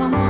come on.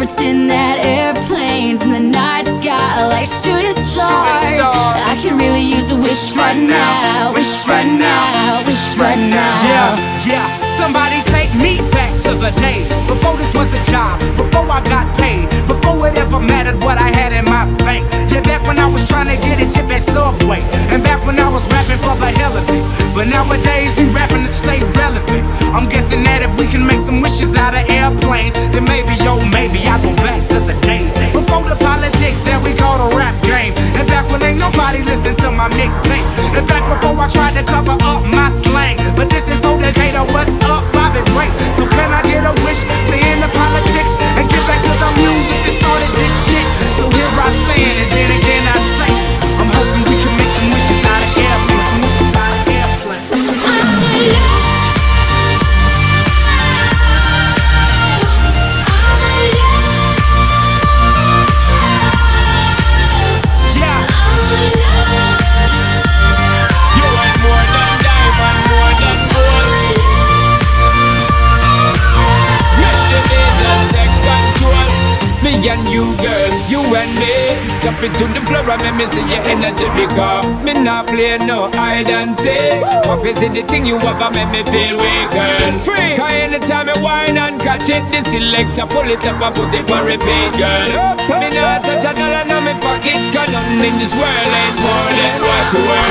pretend that airplanes in the night sky are like shooting stars. Shooting stars. I can really use a wish right, right now. you, girl, you and me. Jump into the floor and make me see your energy become. me not play no hide and seek. What is the thing you ever make me feel weak, girl? Free. Cause anytime I whine and catch it, this selector pull it up and put it on repeat, girl. Me not touch a dollar in my pocket, cause nothing in this world ain't more than what you worth.